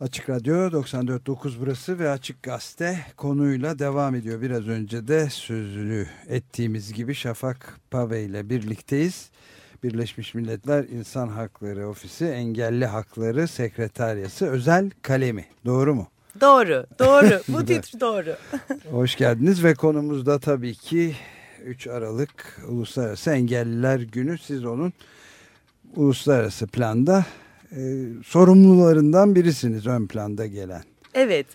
Açık Radyo 94.9 burası ve Açık Gazete konuyla devam ediyor. Biraz önce de sözünü ettiğimiz gibi Şafak Pave ile birlikteyiz. Birleşmiş Milletler İnsan Hakları Ofisi Engelli Hakları Sekreteryası Özel Kalemi. Doğru mu? Doğru, doğru. Bu titr doğru. Hoş geldiniz ve konumuzda tabii ki 3 Aralık Uluslararası Engelliler Günü. Siz onun uluslararası planda e, sorumlularından birisiniz ön planda gelen. Evet.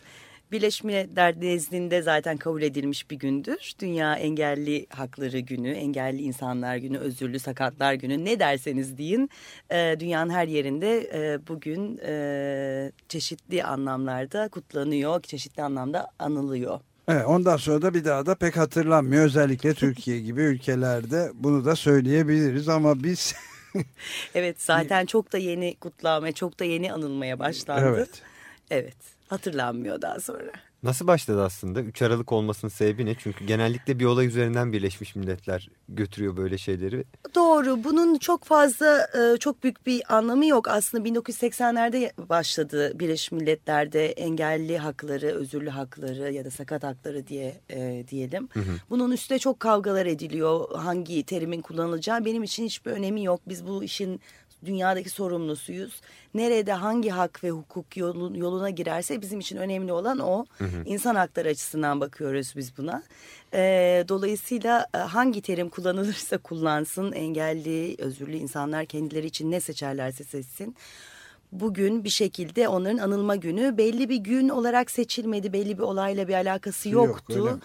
Birleşmiş Milletler nezdinde zaten kabul edilmiş bir gündür. Dünya Engelli Hakları Günü, Engelli İnsanlar Günü, Özürlü Sakatlar Günü ne derseniz deyin. E, dünyanın her yerinde e, bugün e, çeşitli anlamlarda kutlanıyor, çeşitli anlamda anılıyor. Evet, ondan sonra da bir daha da pek hatırlanmıyor. Özellikle Türkiye gibi ülkelerde bunu da söyleyebiliriz ama biz... evet zaten çok da yeni kutlanmaya, çok da yeni anılmaya başlandı. Evet. Evet hatırlanmıyor daha sonra. Nasıl başladı aslında? 3 Aralık olmasının sebebi ne? Çünkü genellikle bir olay üzerinden Birleşmiş Milletler götürüyor böyle şeyleri. Doğru. Bunun çok fazla e, çok büyük bir anlamı yok. Aslında 1980'lerde başladı Birleşmiş Milletler'de engelli hakları, özürlü hakları ya da sakat hakları diye e, diyelim. Hı hı. Bunun üstüne çok kavgalar ediliyor. Hangi terimin kullanılacağı benim için hiçbir önemi yok. Biz bu işin dünyadaki sorumlusuyuz. Nerede hangi hak ve hukuk yolun, yoluna girerse bizim için önemli olan o. Hı hı. İnsan hakları açısından bakıyoruz biz buna. E, dolayısıyla hangi terim kullanılırsa kullansın engelli, özürlü insanlar kendileri için ne seçerlerse seçsin bugün bir şekilde onların anılma günü belli bir gün olarak seçilmedi. Belli bir olayla bir alakası yoktu. Yok,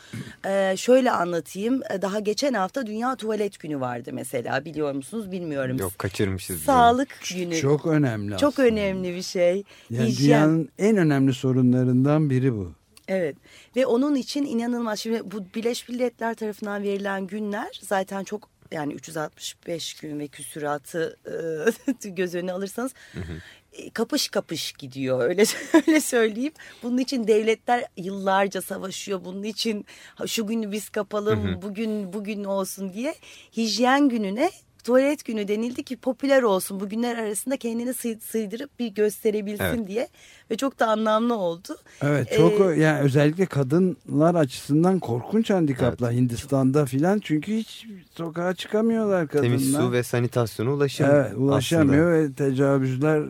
ee, şöyle anlatayım. Daha geçen hafta Dünya Tuvalet Günü vardı mesela. Biliyor musunuz bilmiyorum. Yok kaçırmışız. Sağlık günü. Çok önemli Çok aslında. önemli bir şey. Yani Hijyen. dünyanın en önemli sorunlarından biri bu. Evet ve onun için inanılmaz. Şimdi bu Birleşmiş Milletler tarafından verilen günler zaten çok yani 365 gün ve küsuratı e, göz önüne alırsanız hı hı. E, kapış kapış gidiyor öyle öyle söyleyeyim. Bunun için devletler yıllarca savaşıyor. Bunun için şu günü biz kapalım, hı hı. bugün bugün olsun diye hijyen gününe tuvalet günü denildi ki popüler olsun bugünler arasında kendini sığdırıp bir gösterebilsin evet. diye ve çok da anlamlı oldu. Evet çok ee, yani özellikle kadınlar açısından korkunç handikaplar evet. Hindistan'da filan çünkü hiç sokağa çıkamıyorlar kadınlar. Temiz su ve sanitasyona ulaşamıyor. Evet ulaşamıyor aslında. ve tecavüzler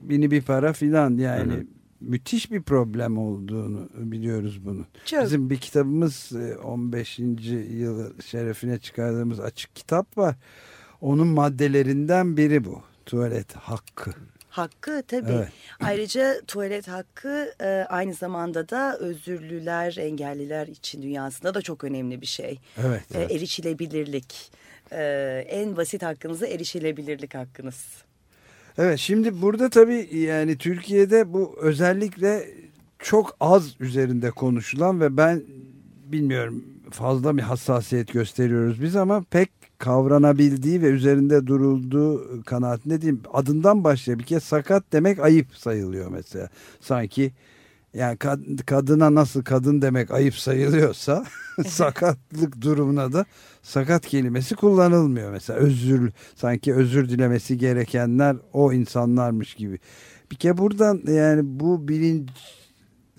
bini bir para filan yani. Hı -hı müthiş bir problem olduğunu biliyoruz bunu. Çok. Bizim bir kitabımız 15. E, yıl şerefine çıkardığımız açık kitap var. Onun maddelerinden biri bu. Tuvalet hakkı. Hakkı tabii. Evet. Ayrıca tuvalet hakkı e, aynı zamanda da özürlüler, engelliler için dünyasında da çok önemli bir şey. Evet. E, evet. erişilebilirlik. E, en basit hakkınızı erişilebilirlik hakkınız. Evet şimdi burada tabii yani Türkiye'de bu özellikle çok az üzerinde konuşulan ve ben bilmiyorum fazla bir hassasiyet gösteriyoruz biz ama pek kavranabildiği ve üzerinde durulduğu kanaatinde diyeyim. Adından başlıyor. Bir kez sakat demek ayıp sayılıyor mesela. Sanki yani kad kadına nasıl kadın demek ayıp sayılıyorsa sakatlık durumuna da sakat kelimesi kullanılmıyor mesela. Özür sanki özür dilemesi gerekenler o insanlarmış gibi. Bir kere buradan yani bu bilinç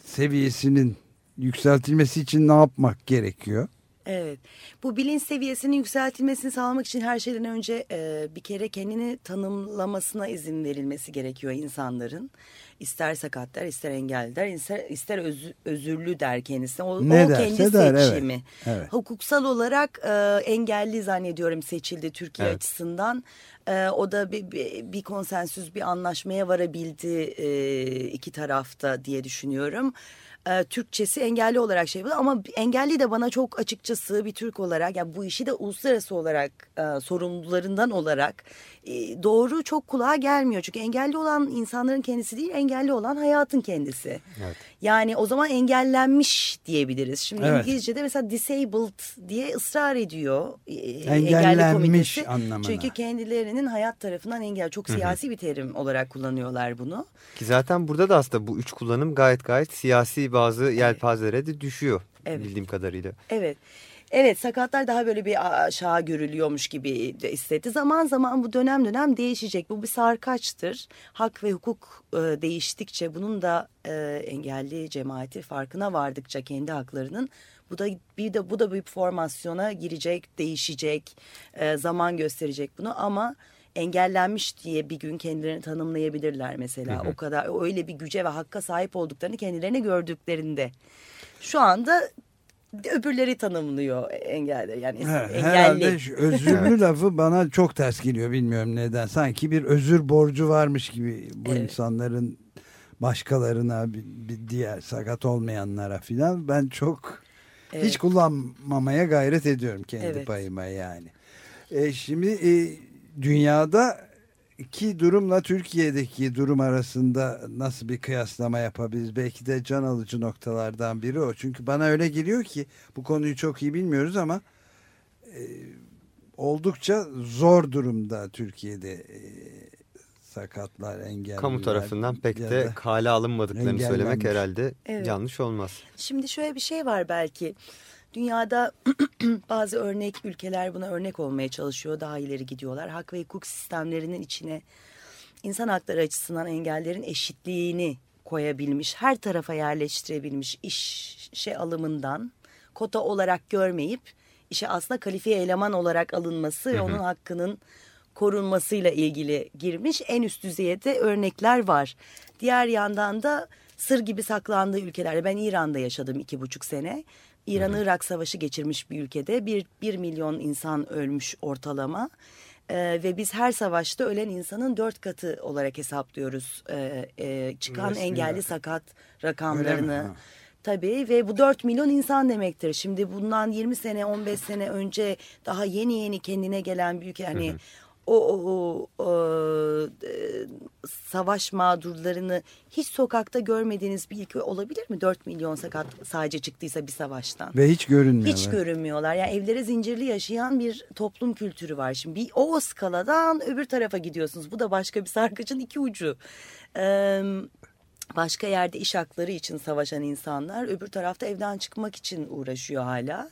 seviyesinin yükseltilmesi için ne yapmak gerekiyor? Evet. Bu bilinç seviyesinin yükseltilmesini sağlamak için her şeyden önce e, bir kere kendini tanımlamasına izin verilmesi gerekiyor insanların. İster sakat der, ister engelli der, ister, ister öz, özürlü der kendisine. O, ne o kendi der, seçimi. Evet, evet. Hukuksal olarak e, engelli zannediyorum seçildi Türkiye evet. açısından. E, o da bir, bir, bir konsensüs, bir anlaşmaya varabildi e, iki tarafta diye düşünüyorum e, Türkçesi engelli olarak şey yapıyor ama engelli de bana çok açıkçası bir Türk olarak yani bu işi de uluslararası olarak e, sorumlularından olarak e, doğru çok kulağa gelmiyor. Çünkü engelli olan insanların kendisi değil engelli olan hayatın kendisi. Evet. Yani o zaman engellenmiş diyebiliriz. Şimdi evet. İngilizce'de mesela disabled diye ısrar ediyor e, engellenmiş engelli anlamına. Çünkü kendilerinin hayat tarafından engel çok siyasi Hı -hı. bir terim olarak kullanıyorlar bunu. Ki zaten burada da aslında bu üç kullanım gayet gayet siyasi bazı yelpazelere de düşüyor evet. bildiğim kadarıyla. Evet. Evet sakatlar daha böyle bir aşağı görülüyormuş gibi hissetti. Zaman zaman bu dönem dönem değişecek. Bu bir sarkaçtır. Hak ve hukuk e, değiştikçe bunun da e, engelli cemaati farkına vardıkça kendi haklarının bu da bir de bu da bir formasyona girecek, değişecek, e, zaman gösterecek bunu ama engellenmiş diye bir gün kendilerini tanımlayabilirler mesela. Hı hı. O kadar öyle bir güce ve hakka sahip olduklarını kendilerine gördüklerinde. Şu anda öbürleri tanımlıyor engelli yani He, engelli. Herhalde özürlü lafı bana çok ters geliyor bilmiyorum neden. Sanki bir özür borcu varmış gibi bu evet. insanların başkalarına bir, bir diğer sakat olmayanlara filan ben çok evet. hiç kullanmamaya gayret ediyorum kendi evet. payıma yani. E, şimdi e, dünyada iki durumla Türkiye'deki durum arasında nasıl bir kıyaslama yapabiliriz? Belki de can alıcı noktalardan biri o. Çünkü bana öyle geliyor ki bu konuyu çok iyi bilmiyoruz ama e, oldukça zor durumda Türkiye'de e, sakatlar, engelliler. Kamu tarafından pek de kale alınmadıklarını söylemek herhalde evet. yanlış olmaz. Şimdi şöyle bir şey var belki. Dünyada bazı örnek ülkeler buna örnek olmaya çalışıyor. Daha ileri gidiyorlar. Hak ve hukuk sistemlerinin içine insan hakları açısından engellerin eşitliğini koyabilmiş, her tarafa yerleştirebilmiş işe alımından kota olarak görmeyip işe aslında kalifiye eleman olarak alınması ve onun hakkının korunmasıyla ilgili girmiş en üst düzeyde örnekler var. Diğer yandan da sır gibi saklandığı ülkelerde ben İran'da yaşadım iki buçuk sene. İran-Irak savaşı geçirmiş bir ülkede bir, bir milyon insan ölmüş ortalama. Ee, ve biz her savaşta ölen insanın dört katı olarak hesaplıyoruz ee, e, çıkan Resmi engelli mi? sakat rakamlarını. Tabii ve bu 4 milyon insan demektir. Şimdi bundan 20 sene 15 sene önce daha yeni yeni kendine gelen bir ülke hani o, o, o e, savaş mağdurlarını hiç sokakta görmediğiniz bir ülke olabilir mi? 4 milyon sakat sadece çıktıysa bir savaştan. Ve hiç görünmüyorlar. Hiç görünmüyorlar. Yani evlere zincirli yaşayan bir toplum kültürü var. Şimdi bir o skaladan öbür tarafa gidiyorsunuz. Bu da başka bir sarkıcın iki ucu. Ee, başka yerde iş hakları için savaşan insanlar öbür tarafta evden çıkmak için uğraşıyor hala.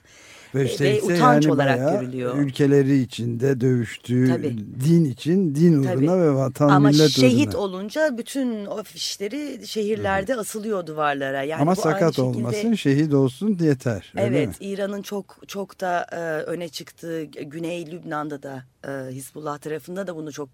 Ve, ve utanç yani olarak görülüyor. Ülkeleri içinde dövüştüğü Tabii. din için din uğruna Tabii. ve vatan Ama millet uğruna. Ama şehit olunca bütün o fişleri şehirlerde evet. asılıyor duvarlara. Yani Ama sakat şekilde, olmasın şehit olsun yeter. Evet İran'ın çok çok da e, öne çıktığı Güney Lübnan'da da e, Hizbullah tarafında da bunu çok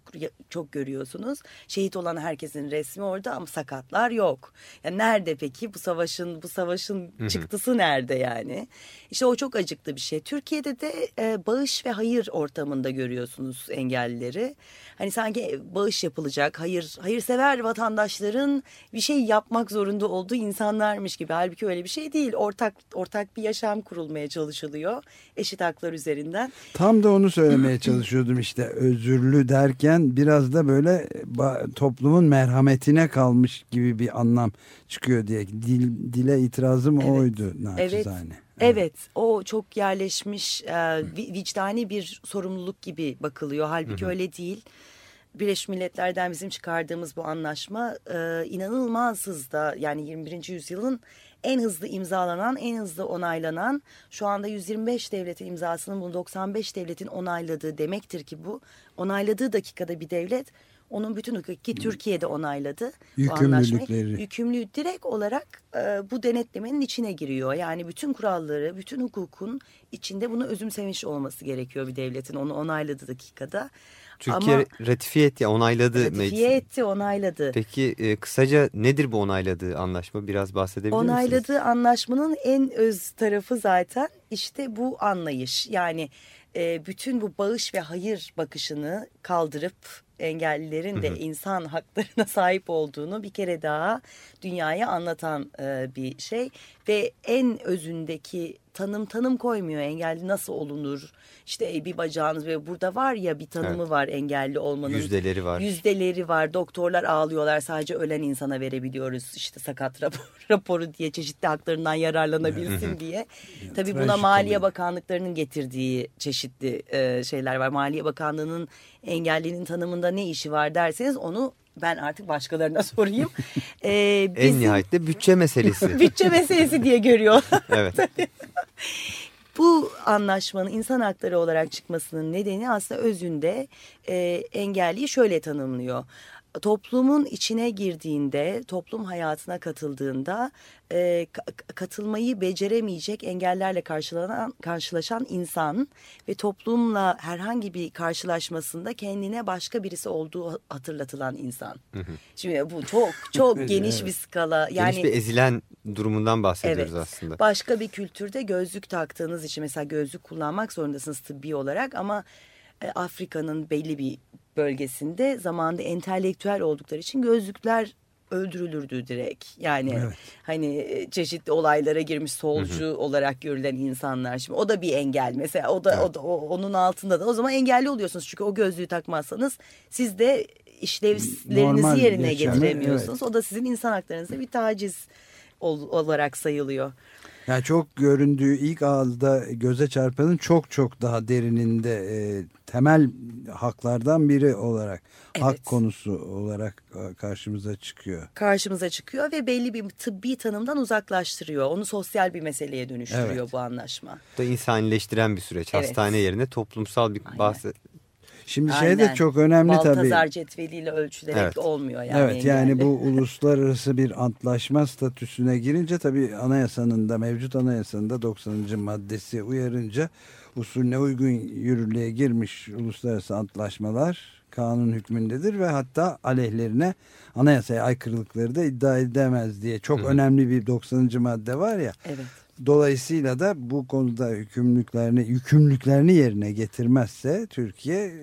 çok görüyorsunuz. Şehit olan herkesin resmi orada ama sakatlar yok. Yani nerede peki bu savaşın bu savaşın çıktısı nerede yani? İşte o çok acıklı bir şey. Türkiye'de de e, bağış ve hayır ortamında görüyorsunuz engellileri. Hani sanki bağış yapılacak, hayır hayırsever vatandaşların bir şey yapmak zorunda olduğu insanlarmış gibi. Halbuki öyle bir şey değil. Ortak ortak bir yaşam kurulmaya çalışılıyor eşit haklar üzerinden. Tam da onu söylemeye çalışıyordum işte özürlü derken biraz da böyle toplumun merhametine kalmış gibi bir anlam çıkıyor diye. Dil, dile itirazım evet. oydu naçizane. Evet. Evet o çok yerleşmiş e, vicdani bir sorumluluk gibi bakılıyor. Halbuki hı hı. öyle değil. Birleşmiş Milletler'den bizim çıkardığımız bu anlaşma e, inanılmaz hızda yani 21. yüzyılın en hızlı imzalanan, en hızlı onaylanan şu anda 125 devletin imzasının bunu 95 devletin onayladığı demektir ki bu onayladığı dakikada bir devlet onun bütün hukuki Türkiye'de onayladı Yükümlülükleri. Yükümlü direkt olarak e, bu denetlemenin içine giriyor. Yani bütün kuralları, bütün hukukun içinde bunu özümsemiş olması gerekiyor bir devletin onu onayladığı dakikada. Türkiye Ama, ratifiye etti, onayladı. Ratifiye etti, onayladı. Peki e, kısaca nedir bu onayladığı anlaşma? Biraz bahsedebilir onayladığı misiniz? Onayladığı anlaşmanın en öz tarafı zaten işte bu anlayış. Yani e, bütün bu bağış ve hayır bakışını kaldırıp engellilerin de insan haklarına sahip olduğunu bir kere daha dünyaya anlatan e, bir şey. Ve en özündeki tanım tanım koymuyor engelli nasıl olunur? İşte bir bacağınız ve burada var ya bir tanımı evet. var engelli olmanın. Yüzdeleri var. Yüzdeleri var. Doktorlar ağlıyorlar. Sadece ölen insana verebiliyoruz. İşte sakat rapor, raporu diye çeşitli haklarından yararlanabilsin diye. Tabi buna Maliye Bakanlıklarının getirdiği çeşitli e, şeyler var. Maliye Bakanlığı'nın engellinin tanımında ne işi var derseniz onu ben artık başkalarına sorayım. Ee, bizim... En nihayetinde bütçe meselesi. bütçe meselesi diye görüyor. evet. Bu anlaşmanın insan hakları olarak çıkmasının nedeni aslında özünde e, engelliyi şöyle tanımlıyor toplumun içine girdiğinde, toplum hayatına katıldığında e, katılmayı beceremeyecek engellerle karşılanan, karşılaşan insan ve toplumla herhangi bir karşılaşmasında kendine başka birisi olduğu hatırlatılan insan. Hı hı. Şimdi bu çok çok geniş evet. bir skala. Yani, geniş bir ezilen durumundan bahsediyoruz evet, aslında. Başka bir kültürde gözlük taktığınız için mesela gözlük kullanmak zorundasınız tıbbi olarak ama e, Afrika'nın belli bir bölgesinde zamanında entelektüel oldukları için gözlükler öldürülürdü direkt. Yani evet. hani e, çeşitli olaylara girmiş solcu hı hı. olarak görülen insanlar şimdi o da bir engel mesela o da, evet. o da o, onun altında da o zaman engelli oluyorsunuz çünkü o gözlüğü takmazsanız siz de işlevlerinizi Normal yerine geçemi, getiremiyorsunuz. Evet. O da sizin insan haklarınıza bir taciz olarak sayılıyor. Yani çok göründüğü ilk ağızda göze çarpanın çok çok daha derininde e, temel haklardan biri olarak evet. hak konusu olarak e, karşımıza çıkıyor. Karşımıza çıkıyor ve belli bir tıbbi tanımdan uzaklaştırıyor. Onu sosyal bir meseleye dönüştürüyor evet. bu anlaşma. Bu da insanileştiren bir süreç. Evet. Hastane yerine toplumsal bir bahset Şimdi Aynen. şey de çok önemli Baltazar tabii. Baltazar cetveliyle ölçülerek evet. olmuyor yani. Evet engelli. yani bu uluslararası bir antlaşma statüsüne girince tabii anayasanın da mevcut anayasanın da 90. maddesi uyarınca usulüne uygun yürürlüğe girmiş uluslararası antlaşmalar kanun hükmündedir ve hatta aleyhlerine anayasaya aykırılıkları da iddia edemez diye çok Hı. önemli bir 90. madde var ya. Evet. Dolayısıyla da bu konuda hükümlülüklerini, yükümlülüklerini yerine getirmezse Türkiye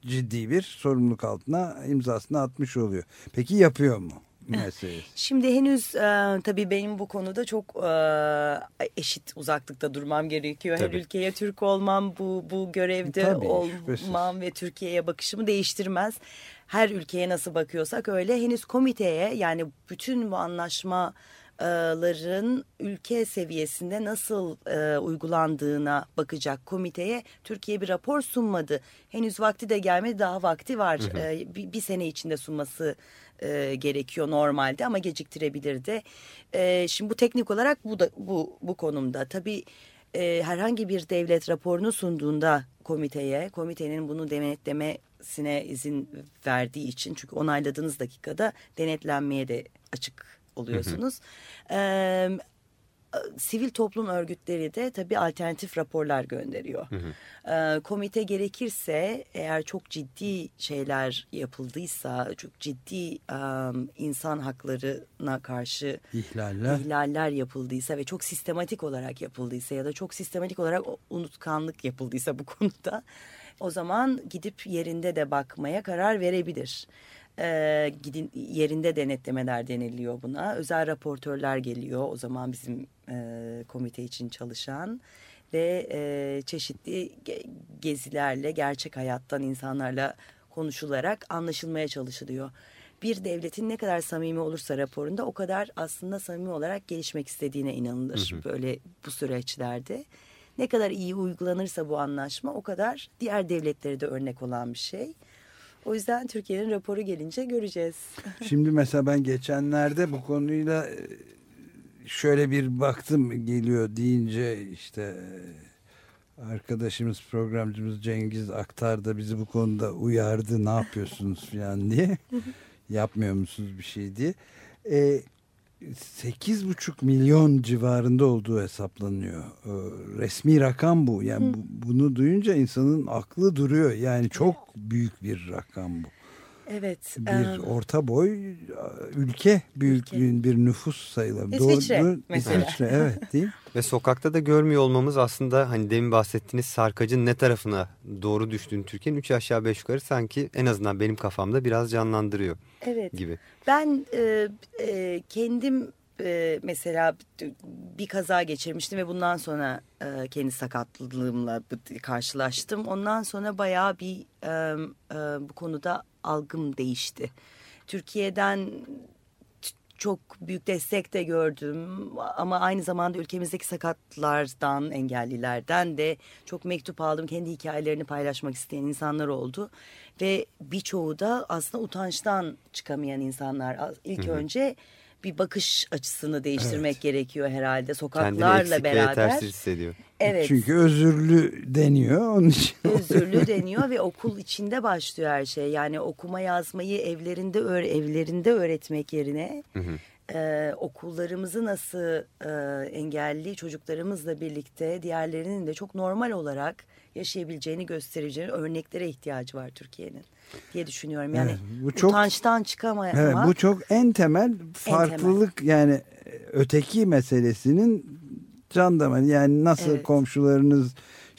ciddi bir sorumluluk altına imzasını atmış oluyor. Peki yapıyor mu? Meselesi. Şimdi henüz e, tabii benim bu konuda çok e, eşit uzaklıkta durmam gerekiyor. Tabii. Her ülkeye Türk olmam, bu bu görevde tabii, olmam şüphesiz. ve Türkiye'ye bakışımı değiştirmez. Her ülkeye nasıl bakıyorsak öyle henüz komiteye yani bütün bu anlaşma ların ülke seviyesinde nasıl e, uygulandığına bakacak komiteye Türkiye bir rapor sunmadı. Henüz vakti de gelmedi daha vakti var. Hı hı. E, bir, bir sene içinde sunması e, gerekiyor normalde ama geciktirebilirdi. E, şimdi bu teknik olarak bu da bu bu konumda. Tabii e, herhangi bir devlet raporunu sunduğunda komiteye, komitenin bunu denetlemesine izin verdiği için çünkü onayladığınız dakikada denetlenmeye de açık oluyorsunuz. Hı hı. E, sivil toplum örgütleri de tabii alternatif raporlar gönderiyor. Hı hı. Komite gerekirse eğer çok ciddi şeyler yapıldıysa, çok ciddi um, insan haklarına karşı ihlaller. ihlaller yapıldıysa ve çok sistematik olarak yapıldıysa ya da çok sistematik olarak unutkanlık yapıldıysa bu konuda o zaman gidip yerinde de bakmaya karar verebilir e, gidin yerinde denetlemeler deniliyor buna. Özel raportörler geliyor o zaman bizim e, komite için çalışan ve e, çeşitli gezilerle gerçek hayattan insanlarla konuşularak anlaşılmaya çalışılıyor. Bir devletin ne kadar samimi olursa raporunda o kadar aslında samimi olarak gelişmek istediğine inanılır hı hı. böyle bu süreçlerde. Ne kadar iyi uygulanırsa bu anlaşma o kadar diğer devletleri de örnek olan bir şey. O yüzden Türkiye'nin raporu gelince göreceğiz. Şimdi mesela ben geçenlerde bu konuyla e, şöyle bir baktım geliyor deyince işte e, arkadaşımız programcımız Cengiz Aktar da bizi bu konuda uyardı ne yapıyorsunuz falan diye yapmıyor musunuz bir şey diye. E, 8,5 milyon civarında olduğu hesaplanıyor. Ee, resmi rakam bu. Yani bu, bunu duyunca insanın aklı duruyor. Yani çok büyük bir rakam bu. Evet. Bir um, orta boy ülke büyüklüğün ülke. bir nüfus sayılır. İsviçre Doğru, mesela. İsviçre evet değil Ve sokakta da görmüyor olmamız aslında hani demin bahsettiğiniz sarkacın ne tarafına doğru düştüğünü Türkiye'nin üç aşağı beş yukarı sanki en azından benim kafamda biraz canlandırıyor evet. gibi. Ben e, e, kendim e, mesela bir kaza geçirmiştim ve bundan sonra e, kendi sakatlığımla karşılaştım. Ondan sonra bayağı bir e, e, bu konuda algım değişti. Türkiye'den çok büyük destek de gördüm ama aynı zamanda ülkemizdeki sakatlardan, engellilerden de çok mektup aldım. Kendi hikayelerini paylaşmak isteyen insanlar oldu ve birçoğu da aslında utançtan çıkamayan insanlar. İlk hı hı. önce bir bakış açısını değiştirmek Evet. gerekiyor herhalde Kendini sokaklarla beraber. yetersiz hissediyor. Evet. Çünkü özürlü deniyor onun için. özürlü deniyor ve okul içinde başlıyor her şey. Yani okuma yazmayı evlerinde öğ evlerinde öğretmek yerine Hı hı. E, okullarımızı nasıl e, engelli çocuklarımızla birlikte diğerlerinin de çok normal olarak yaşayabileceğini göstereceğini örneklere ihtiyacı var Türkiye'nin diye düşünüyorum. Yani Evet, bu çok- utançtan çıkamayan Evet, bu çok en temel farklılık yani e, öteki meselesinin can damarı. Yani nasıl Evet. komşularınız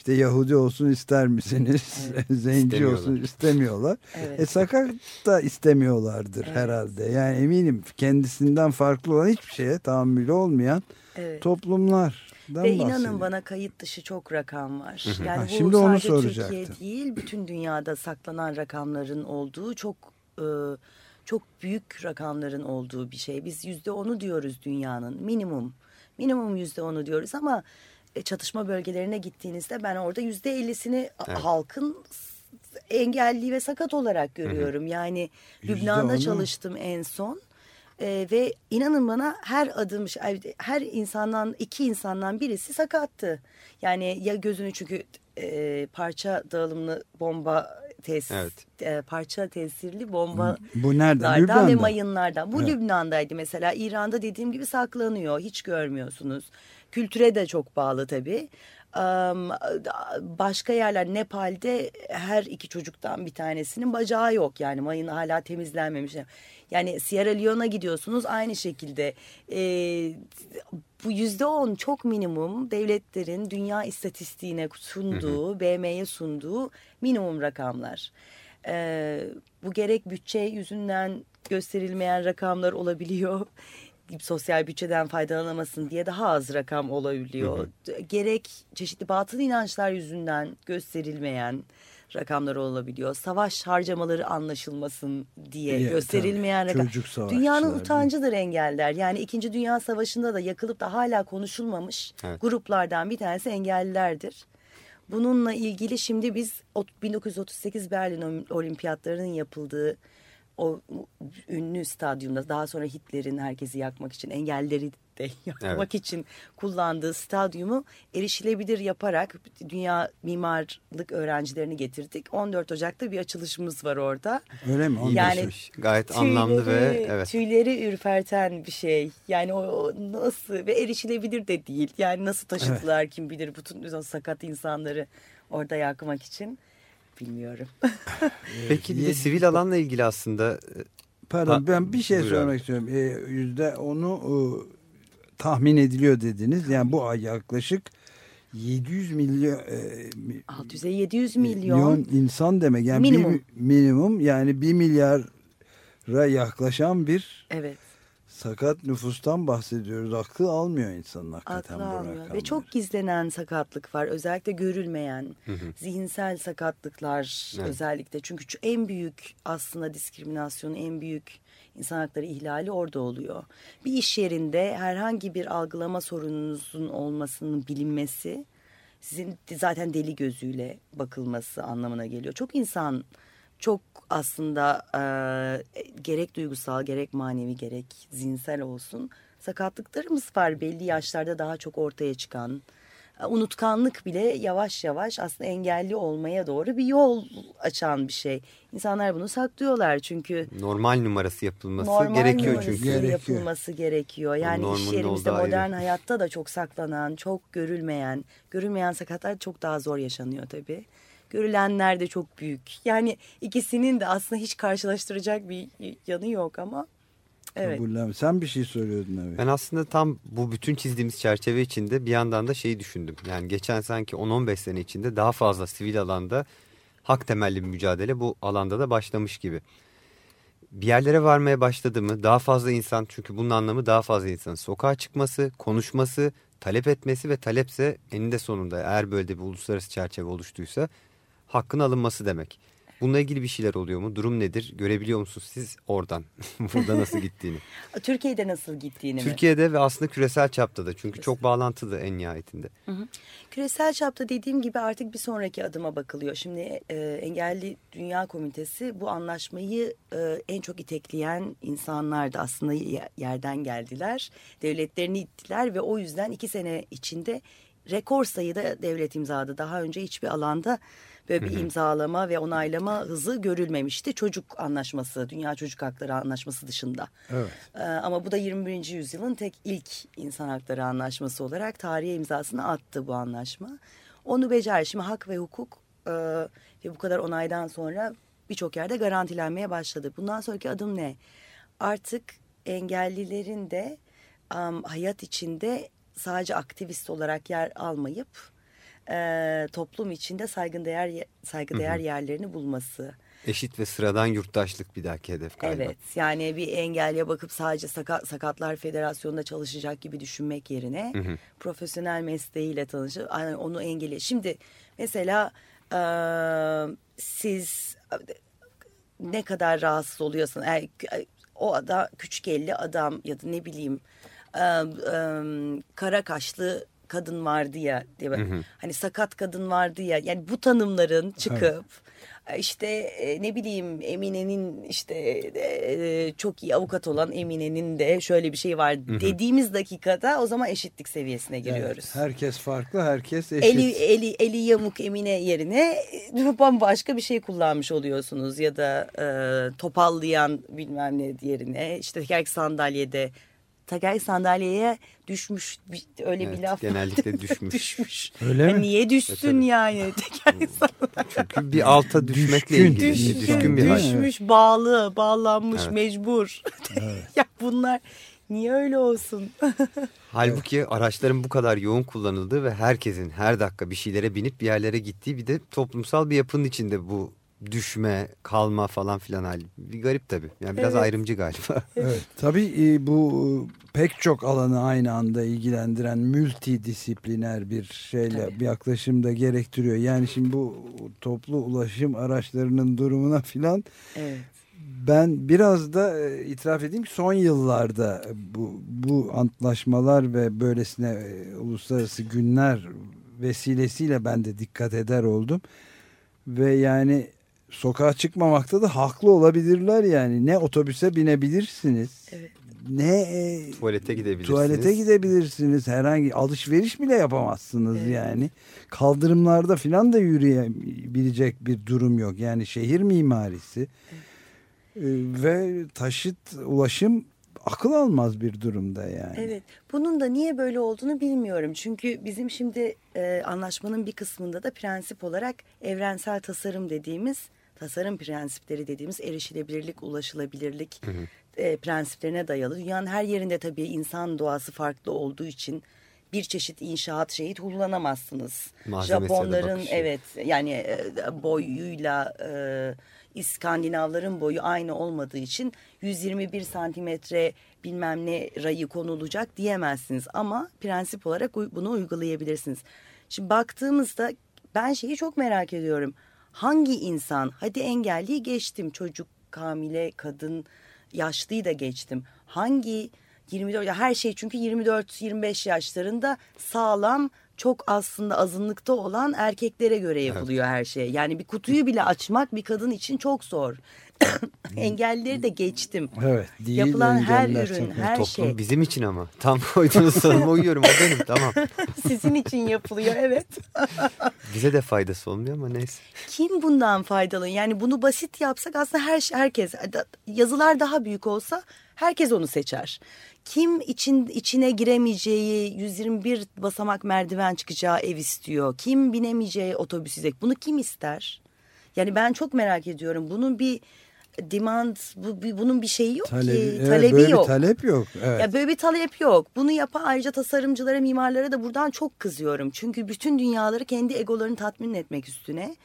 işte Yahudi olsun ister misiniz? Zenci İstemiyorlar. olsun istemiyorlar. Evet. E sakat da istemiyorlardır Evet. herhalde. Yani eminim kendisinden farklı olan hiçbir şeye tahammülü olmayan evet. toplumlardan Ve inanın bahsediyor. bana kayıt dışı çok rakam var. hı. Yani Ha, bu şimdi onu sadece Türkiye soracaktım. değil, bütün dünyada saklanan rakamların olduğu çok e, çok büyük rakamların olduğu bir şey. Biz yüzde onu diyoruz dünyanın minimum. Minimum yüzde onu diyoruz ama çatışma bölgelerine gittiğinizde ben orada yüzde ellisini Evet. halkın engelli ve sakat olarak görüyorum. Yani Yüzde Lübnan'da onu. çalıştım en son. Ee, ve inanın bana her adım her insandan iki insandan birisi sakattı. Yani ya gözünü çünkü e, parça dağılımlı bomba tesis Evet. e, parça tesirli bomba Bu nerede? Ve mayınlardan. Bu Evet. Lübnan'daydı mesela. İran'da dediğim gibi saklanıyor. Hiç görmüyorsunuz. Kültüre de çok bağlı tabii. Başka yerler Nepal'de her iki çocuktan bir tanesinin bacağı yok. Yani mayın hala temizlenmemiş. Yani Sierra Leone'a gidiyorsunuz aynı şekilde. Ee, bu yüzde on çok minimum devletlerin dünya istatistiğine sunduğu, BM'ye sunduğu minimum rakamlar. Ee, bu gerek bütçe yüzünden gösterilmeyen rakamlar olabiliyor. Sosyal bütçeden faydalanamasın diye daha az rakam olabiliyor. Gerek çeşitli batıl inançlar yüzünden gösterilmeyen rakamlar olabiliyor. Savaş harcamaları anlaşılmasın diye Ya, gösterilmeyen tabii, rakam. Dünyanın utancıdır engeller. Yani 2. Dünya Savaşı'nda da yakılıp da hala konuşulmamış Evet. gruplardan bir tanesi engellilerdir. Bununla ilgili şimdi biz o 1938 Berlin Olim- Olimpiyatlarının yapıldığı o ünlü stadyumda daha sonra Hitler'in herkesi yakmak için engelleri de yakmak Evet. için kullandığı stadyumu erişilebilir yaparak dünya mimarlık öğrencilerini getirdik. 14 Ocak'ta bir açılışımız var orada. Öyle mi? Yani. Gayet anlamlı ve Tüyleri- evet. Tüyleri ürperten bir şey. Yani o, o nasıl ve erişilebilir de değil. Yani nasıl taşıdılar kim bilir bütün o sakat insanları orada yakmak için bilmiyorum. Peki bir de sivil alanla ilgili aslında e, Pardon Ha, ben bir şey buyur sormak istiyorum. Ee, Yüzde onu e, tahmin ediliyor dediniz. Yani bu ay yaklaşık 700 milyon e, mi- 600'e 700 milyon. insan demek. Yani Minimum. Bir, minimum yani 1 milyara yaklaşan bir Evet. Sakat nüfustan bahsediyoruz. Aklı almıyor insanın hakikaten Aklı bu almıyor. Ve çok gizlenen sakatlık var. Özellikle görülmeyen zihinsel sakatlıklar Evet. özellikle. Çünkü şu en büyük aslında diskriminasyonun en büyük insan hakları ihlali orada oluyor. Bir iş yerinde herhangi bir algılama sorununuzun olmasının bilinmesi sizin zaten deli gözüyle bakılması anlamına geliyor. Çok insan çok aslında e, gerek duygusal gerek manevi gerek zihinsel olsun sakatlıklarımız var belli yaşlarda daha çok ortaya çıkan unutkanlık bile yavaş yavaş aslında engelli olmaya doğru bir yol açan bir şey. İnsanlar bunu saklıyorlar çünkü normal numarası yapılması normal gerekiyor numarası çünkü. Gerekiyor. yapılması gerekiyor. Yani iş yerimizde olduğu ayrı. modern hayatta da çok saklanan, çok görülmeyen, görülmeyen sakatlar çok daha zor yaşanıyor tabii. Görülenler de çok büyük. Yani ikisinin de aslında hiç karşılaştıracak bir yanı yok ama evet. Sen bir şey söylüyordun evet. Ben aslında tam bu bütün çizdiğimiz çerçeve içinde bir yandan da şeyi düşündüm. Yani geçen sanki 10-15 sene içinde daha fazla sivil alanda hak temelli bir mücadele bu alanda da başlamış gibi. Bir yerlere varmaya başladı mı daha fazla insan çünkü bunun anlamı daha fazla insanın sokağa çıkması, konuşması, talep etmesi ve talepse eninde sonunda eğer böyle de bir uluslararası çerçeve oluştuysa hakkın alınması demek. Bununla ilgili bir şeyler oluyor mu? Durum nedir? Görebiliyor musunuz siz oradan? Burada nasıl gittiğini? Türkiye'de nasıl gittiğini Türkiye'de mi? ve aslında küresel çapta da. Çünkü çok bağlantılı en nihayetinde. Hı hı. Küresel çapta dediğim gibi artık bir sonraki adıma bakılıyor. Şimdi e, Engelli Dünya Komitesi bu anlaşmayı e, en çok itekleyen insanlar da aslında yerden geldiler. Devletlerini ittiler ve o yüzden iki sene içinde rekor sayıda devlet imzaladı. Daha önce hiçbir alanda böyle bir imzalama ve onaylama hızı görülmemişti. Çocuk anlaşması, Dünya Çocuk Hakları Anlaşması dışında. Evet. Ee, ama bu da 21. yüzyılın tek ilk insan hakları anlaşması olarak tarihe imzasını attı bu anlaşma. Onu becer. Şimdi hak ve hukuk e, ve bu kadar onaydan sonra birçok yerde garantilenmeye başladı. Bundan sonraki adım ne? Artık engellilerin de um, hayat içinde sadece aktivist olarak yer almayıp e, toplum içinde saygıdeğer saygıdeğer yerlerini bulması. Eşit ve sıradan yurttaşlık bir dahaki hedef galiba. Evet yani bir engelliye bakıp sadece sakat, Sakatlar Federasyonu'nda çalışacak gibi düşünmek yerine hı hı. profesyonel mesleğiyle tanışıp yani onu engelle. Şimdi mesela e, siz ne kadar rahatsız oluyorsun yani, o adam küçük elli adam ya da ne bileyim e, e, kara kaşlı kadın vardı ya diye hı hı. hani sakat kadın vardı ya yani bu tanımların çıkıp evet. işte e, ne bileyim Emine'nin işte e, çok iyi avukat olan Emine'nin de şöyle bir şey var hı hı. dediğimiz dakikada o zaman eşitlik seviyesine giriyoruz. Evet, herkes farklı herkes eşit. Eli, eli, eli yamuk Emine yerine bambaşka bir şey kullanmış oluyorsunuz ya da e, topallayan bilmem ne yerine işte tekerlek sandalyede tekerlek sandalyeye düşmüş öyle evet, bir laf genellikle düşmüş. düşmüş. Öyle yani mi? Niye düşsün evet, yani tekerlek sandalye? Çünkü bir alta düşmekle düşkün, ilgili. Düşkün, düşkün bir düşmüş, hal. bağlı, bağlanmış, evet. mecbur. Evet. ya bunlar niye öyle olsun? Halbuki araçların bu kadar yoğun kullanıldığı ve herkesin her dakika bir şeylere binip bir yerlere gittiği bir de toplumsal bir yapının içinde bu düşme, kalma falan filan hali. Bir garip tabii. Yani biraz evet. ayrımcı galiba. evet. Tabii e, bu pek çok alanı aynı anda ilgilendiren multidisipliner bir şeyle tabii. bir yaklaşım da gerektiriyor. Yani şimdi bu toplu ulaşım araçlarının durumuna filan evet. ben biraz da e, itiraf edeyim ki son yıllarda bu, bu antlaşmalar ve böylesine e, uluslararası günler vesilesiyle ben de dikkat eder oldum. Ve yani sokağa çıkmamakta da haklı olabilirler yani. Ne otobüse binebilirsiniz. Evet. Ne e, tuvalete gidebilirsiniz. Tuvalete gidebilirsiniz. Herhangi alışveriş bile yapamazsınız evet. yani. Kaldırımlarda filan da yürüyebilecek bir durum yok. Yani şehir mimarisi evet. E, ve taşıt ulaşım akıl almaz bir durumda yani. Evet. Bunun da niye böyle olduğunu bilmiyorum. Çünkü bizim şimdi e, anlaşmanın bir kısmında da prensip olarak evrensel tasarım dediğimiz tasarım prensipleri dediğimiz erişilebilirlik, ulaşılabilirlik hı hı. E, prensiplerine dayalı. Dünyanın her yerinde tabii insan doğası farklı olduğu için bir çeşit inşaat şeyi kullanamazsınız. Malzemesi Japonların evet yani e, boyuyla e, İskandinavların boyu aynı olmadığı için 121 santimetre bilmem ne rayı konulacak diyemezsiniz. Ama prensip olarak bunu uygulayabilirsiniz. Şimdi baktığımızda ben şeyi çok merak ediyorum hangi insan? Hadi engelliyi geçtim. Çocuk hamile kadın yaşlıyı da geçtim. Hangi 24 her şey çünkü 24-25 yaşlarında sağlam çok aslında azınlıkta olan erkeklere göre yapılıyor evet. her şey. Yani bir kutuyu bile açmak bir kadın için çok zor. Engelleri de geçtim. Evet. Değil Yapılan her ürün, her Toplum şey. bizim için ama. Tam koydunuz sanırım uyuyorum o benim tamam. Sizin için yapılıyor evet. Bize de faydası olmuyor ama neyse. Kim bundan faydalanıyor? Yani bunu basit yapsak aslında her şey, herkes yazılar daha büyük olsa herkes onu seçer. Kim için içine giremeyeceği 121 basamak merdiven çıkacağı ev istiyor? Kim binemeyeceği otobüs izleyecek? Bunu kim ister? Yani ben çok merak ediyorum. Bunun bir demand bu bir, bunun bir şeyi yok Talebi, ki. Evet, Talebi böyle yok. Bir talep yok. Evet. Ya böyle bir talep yok. Bunu yapan ayrıca tasarımcılara, mimarlara da buradan çok kızıyorum. Çünkü bütün dünyaları kendi egolarını tatmin etmek üstüne.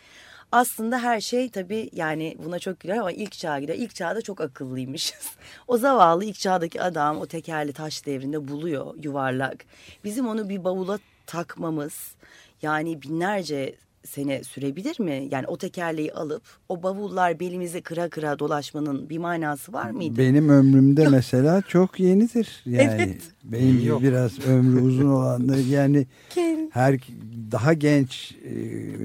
Aslında her şey tabii yani buna çok güler ama ilk çağa gider. İlk çağda çok akıllıymışız. o zavallı ilk çağdaki adam o tekerli taş devrinde buluyor yuvarlak. Bizim onu bir bavula takmamız yani binlerce sene sürebilir mi? Yani o tekerleği alıp o bavullar belimizi kıra kıra dolaşmanın bir manası var mıydı? Benim ömrümde mesela çok yenidir. Yani Evet. benim Yok. biraz ömrü uzun olanlar yani Kim? her daha genç e,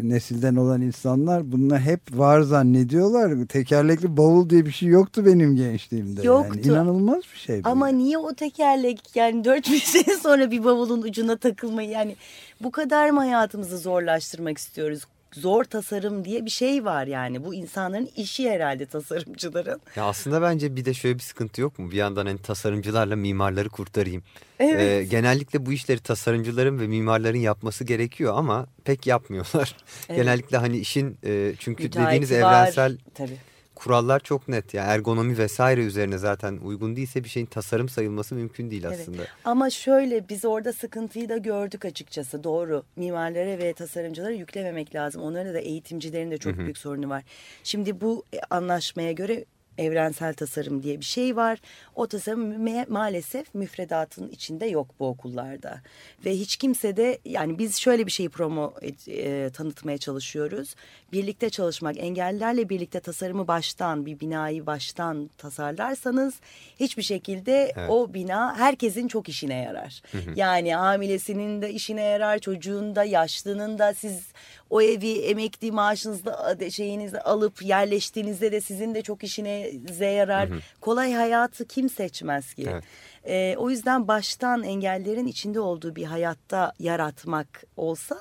nesilden olan insanlar bunlar hep var zannediyorlar. Tekerlekli bavul diye bir şey yoktu benim gençliğimde. Yoktu. Yani inanılmaz bir şey. bu. Ama niye o tekerlek yani 4000 sene sonra bir bavulun ucuna takılmayı yani bu kadar mı hayatımızı zorlaştırmak istiyoruz? Zor tasarım diye bir şey var yani. Bu insanların işi herhalde tasarımcıların. Ya aslında bence bir de şöyle bir sıkıntı yok mu? Bir yandan hani tasarımcılarla mimarları kurtarayım. Evet. Ee, genellikle bu işleri tasarımcıların ve mimarların yapması gerekiyor ama pek yapmıyorlar. Evet. Genellikle hani işin e, çünkü Müteahhiti dediğiniz var. evrensel Tabii. Kurallar çok net. Yani ergonomi vesaire üzerine zaten uygun değilse bir şeyin tasarım sayılması mümkün değil Evet. aslında. Ama şöyle biz orada sıkıntıyı da gördük açıkçası doğru. Mimarlara ve tasarımcılara yüklememek lazım. Onların da eğitimcilerin de çok büyük sorunu var. Şimdi bu e, anlaşmaya göre evrensel tasarım diye bir şey var. O tasarım maalesef müfredatın içinde yok bu okullarda. Ve hiç kimse de yani biz şöyle bir şeyi promo e, tanıtmaya çalışıyoruz. Birlikte çalışmak, engellilerle birlikte tasarımı baştan, bir binayı baştan tasarlarsanız hiçbir şekilde Evet. o bina herkesin çok işine yarar. Yani hamilesinin de işine yarar, çocuğun da, yaşlının da siz o evi emekli maaşınızda şeyinizde alıp yerleştiğinizde de sizin de çok işinize yarar. Kolay hayatı kim seçmez ki? Evet. Ee, o yüzden baştan engellerin içinde olduğu bir hayatta yaratmak olsa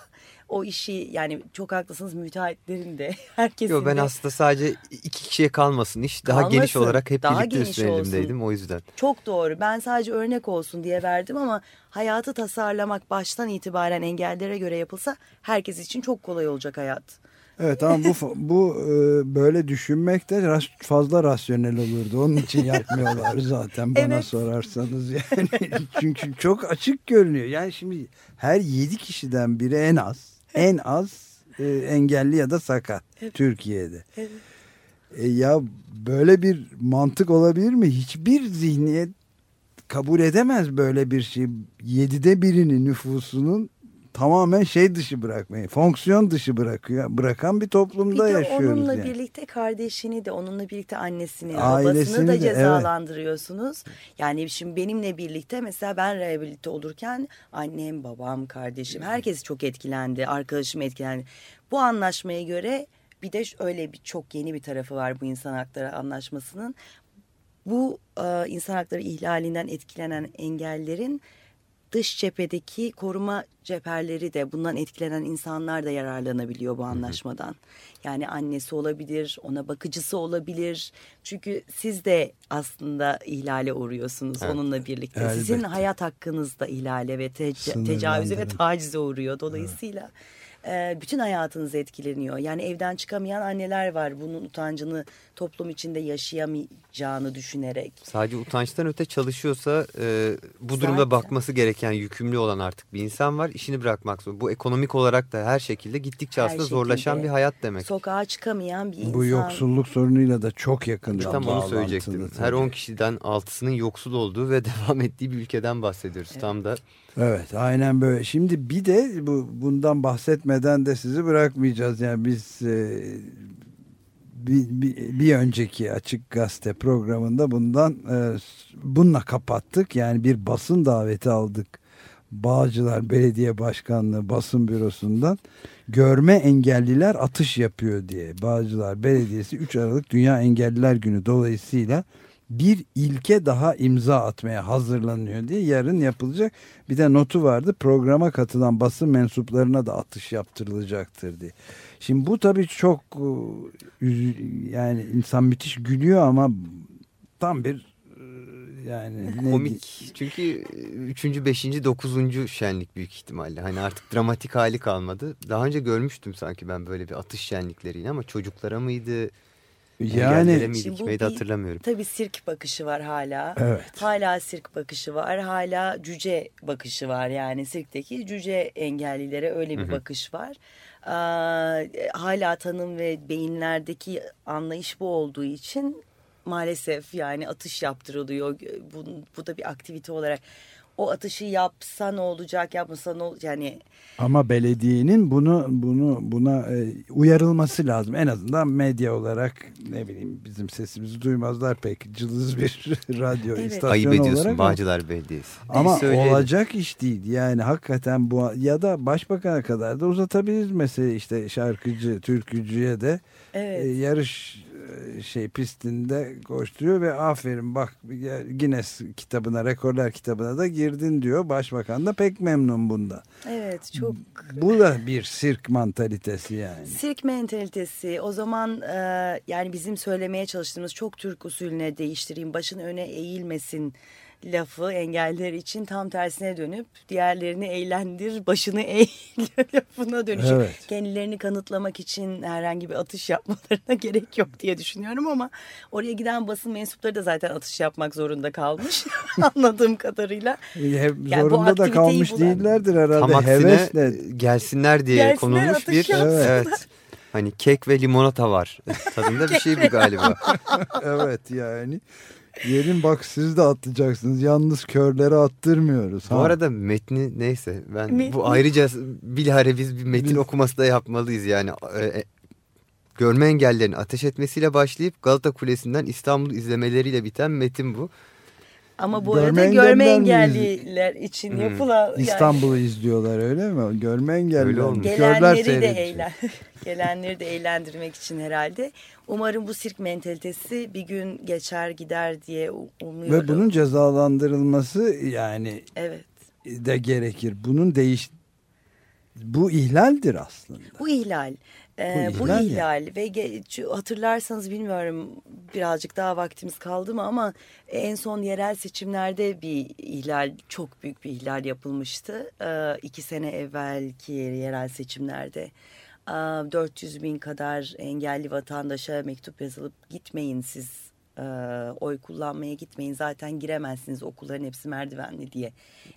o işi yani çok haklısınız müteahhitlerin de herkesin Yok ben de aslında sadece iki kişiye kalmasın iş. Daha geniş Kalmasın, olarak hep daha birlikte geniş üstüne olsun. elimdeydim o yüzden. Çok doğru. Ben sadece örnek olsun diye verdim ama hayatı tasarlamak baştan itibaren engellere göre yapılsa herkes için çok kolay olacak hayat. Evet ama bu bu e, böyle düşünmek de fazla rasyonel olurdu. Onun için yapmıyorlar zaten bana Evet. sorarsanız yani. Çünkü çok açık görünüyor. Yani şimdi her yedi kişiden biri en az en az e, engelli ya da sakat Türkiye'de. Evet. E, ya böyle bir mantık olabilir mi? Hiçbir zihniyet kabul edemez böyle bir şey. Yedide birinin nüfusunun tamamen şey dışı bırakmayı, fonksiyon dışı bırakıyor. Bırakan bir Bir toplumda de yaşıyoruz onunla yani. birlikte kardeşini de onunla birlikte annesini, Ailesini babasını da de, evet. cezalandırıyorsunuz. Yani şimdi benimle birlikte mesela ben rehabilite olurken annem, babam, kardeşim herkes çok etkilendi. Arkadaşım etkilendi. Bu anlaşmaya göre bir de öyle bir çok yeni bir tarafı var bu insan hakları anlaşmasının. Bu e, insan hakları ihlalinden etkilenen engellerin dış cephedeki koruma cepherleri de bundan etkilenen insanlar da yararlanabiliyor bu anlaşmadan. Yani annesi olabilir, ona bakıcısı olabilir. Çünkü siz de aslında ihlale uğruyorsunuz Evet. onunla birlikte. Elbette. Sizin hayat hakkınız da ihlale ve te- tecavüze ve tacize uğruyor. Dolayısıyla e, bütün hayatınız etkileniyor. Yani evden çıkamayan anneler var. Bunun utancını toplum içinde yaşayamayacağını düşünerek. Sadece utançtan öte çalışıyorsa e, bu durumda Zaten. bakması gereken yükümlü olan artık bir insan var. İşini bırakmak zor. Bu ekonomik olarak da her şekilde gittikçe Her aslında zorlaşan şekilde. bir hayat demek. Sokağa çıkamayan bir insan. Bu yoksulluk sorunuyla da çok yakın. Tam onu söyleyecektim. Her 10 kişiden 6'sının yoksul olduğu ve devam ettiği bir ülkeden bahsediyoruz. Tam da Evet aynen böyle. Şimdi bir de bu bundan bahsetmeden de sizi bırakmayacağız. Yani biz e, bir, bir, önceki Açık Gazete programında bundan e, bununla kapattık. Yani bir basın daveti aldık. Bağcılar Belediye Başkanlığı basın bürosundan görme engelliler atış yapıyor diye. Bağcılar Belediyesi 3 Aralık Dünya Engelliler Günü dolayısıyla bir ilke daha imza atmaya hazırlanıyor diye yarın yapılacak. Bir de notu vardı programa katılan basın mensuplarına da atış yaptırılacaktır diye. Şimdi bu tabii çok e, yani insan müthiş gülüyor ama tam bir e, yani ne komik. Çünkü 3. 5. 9. şenlik büyük ihtimalle. Hani artık dramatik hali kalmadı. Daha önce görmüştüm sanki ben böyle bir atış şenlikleriyle ama çocuklara mıydı? Yani engellere miydi? Şimdi bu bir- hatırlamıyorum. Tabii sirk bakışı var hala. Evet. Hala sirk bakışı var. Hala cüce bakışı var. Yani sirkteki cüce engellilere öyle bir bakış var. Aa, hala tanım ve beyinlerdeki anlayış bu olduğu için maalesef yani atış yaptırılıyor. Bu, bu da bir aktivite olarak. O atışı yapsa ne olacak yapmasa ne olacak yani Ama belediyenin bunu bunu buna e, uyarılması lazım. En azından medya olarak ne bileyim bizim sesimizi duymazlar pek cılız bir radyo Evet. istasyonu Ayıp ediyorsun olarak. ama- Bağcılar Belediyesi. Ama Söyleyelim. olacak iş değil. Yani hakikaten bu ya da başbakana kadar da uzatabiliriz mesela işte şarkıcı, türkücüye de evet. e, yarış şey pistinde koşturuyor ve aferin bak Guinness kitabına, rekorlar kitabına da girdin diyor. Başbakan da pek memnun bundan. evet çok Bu da bir sirk mantalitesi yani. Sirk mentalitesi o zaman e, yani bizim söylemeye çalıştığımız çok Türk usulüne değiştireyim başın öne eğilmesin lafı engeller için tam tersine dönüp diğerlerini eğlendir başını eğil lafına dönüşüp Evet. kendilerini kanıtlamak için herhangi bir atış yapmalarına gerek yok diye düşünüyorum ama oraya giden basın mensupları da zaten atış yapmak zorunda kalmış anladığım kadarıyla. Hep Yani zorunda da kalmış bulan- değillerdir herhalde. Tam aksine Hevesle. gelsinler diye Gelsinler, konulmuş bir yapsınlar. evet. Hani kek ve limonata var tadında bir şey bu galiba. evet yani. Gelin bak siz de atlayacaksınız. Yalnız körlere attırmıyoruz. Bu ha. arada metni neyse ben Metni- bu ayrıca bilahare biz bir metin Biz- okuması da yapmalıyız yani. E, e, görme engellerin ateş etmesiyle başlayıp Galata Kulesi'nden İstanbul'u izlemeleriyle biten metin bu. Ama bu Görme arada görme engelliler için Hmm. yapılan yani İstanbul'u izliyorlar öyle mi? Görme engelliler. Öyle olmuş. Körler gelenleri de eğlen gelenleri de eğlendirmek için herhalde. Umarım bu sirk mentalitesi bir gün geçer gider diye umuyorum. Ve bunun cezalandırılması yani evet. de gerekir. Bunun değiş bu ihlaldir aslında. Bu ihlal. Ee, Bu bu ihlal ihlal, ve hatırlarsanız bilmiyorum birazcık daha vaktimiz kaldı mı ama en son yerel seçimlerde bir ihlal çok büyük bir ihlal yapılmıştı. Ee, iki sene evvelki yerel seçimlerde. Ee, 400 bin kadar engelli vatandaşa mektup yazılıp gitmeyin siz e, oy kullanmaya gitmeyin zaten giremezsiniz okulların hepsi merdivenli diye.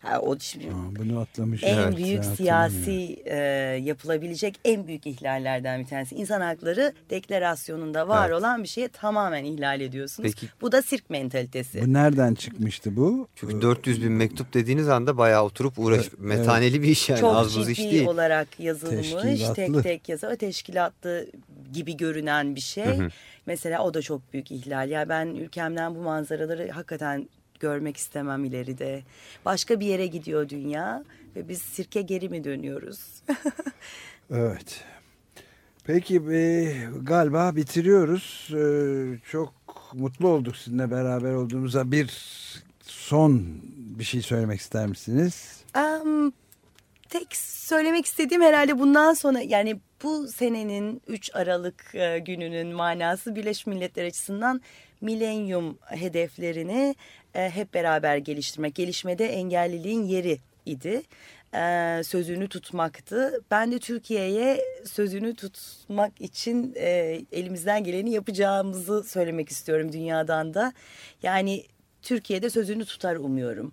Yani o şimdi Aa, bunu atlamış. en Evet, büyük siyasi e, yapılabilecek en büyük ihlallerden bir tanesi. İnsan hakları deklarasyonunda var Evet. olan bir şeye tamamen ihlal ediyorsunuz. Peki. Bu da sirk mentalitesi. Bu nereden çıkmıştı bu? Çünkü 400 bin mektup dediğiniz anda bayağı oturup uğraş Evet. metaneli bir iş yani Çok az buz iş ciddi değil. olarak yazılmış, Teşkilatlı. tek tek yazı, teşkilatlı gibi görünen bir şey. Hı hı. Mesela o da çok büyük ihlal. Ya ben ülkemden bu manzaraları hakikaten görmek istemem ileride. Başka bir yere gidiyor dünya ve biz sirke geri mi dönüyoruz? Evet. Peki e, galiba bitiriyoruz. E, çok mutlu olduk sizinle beraber olduğumuza. Bir son bir şey söylemek ister misiniz? Em, tek söylemek istediğim herhalde bundan sonra yani bu senenin 3 Aralık e, gününün manası Birleşmiş Milletler açısından milenyum hedeflerini e, hep beraber geliştirmek. Gelişmede engelliliğin yeri idi. E, sözünü tutmaktı. Ben de Türkiye'ye sözünü tutmak için elimizden geleni yapacağımızı söylemek istiyorum dünyadan da. Yani Türkiye'de sözünü tutar umuyorum.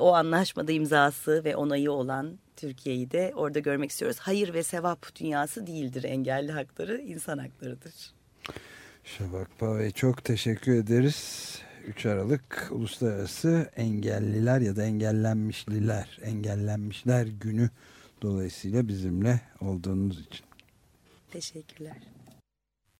O anlaşmada imzası ve onayı olan Türkiye'yi de orada görmek istiyoruz. Hayır ve sevap dünyası değildir engelli hakları, insan haklarıdır. Şabak Pave çok teşekkür ederiz. 3 Aralık Uluslararası Engelliler ya da Engellenmişliler, Engellenmişler Günü dolayısıyla bizimle olduğunuz için. Teşekkürler.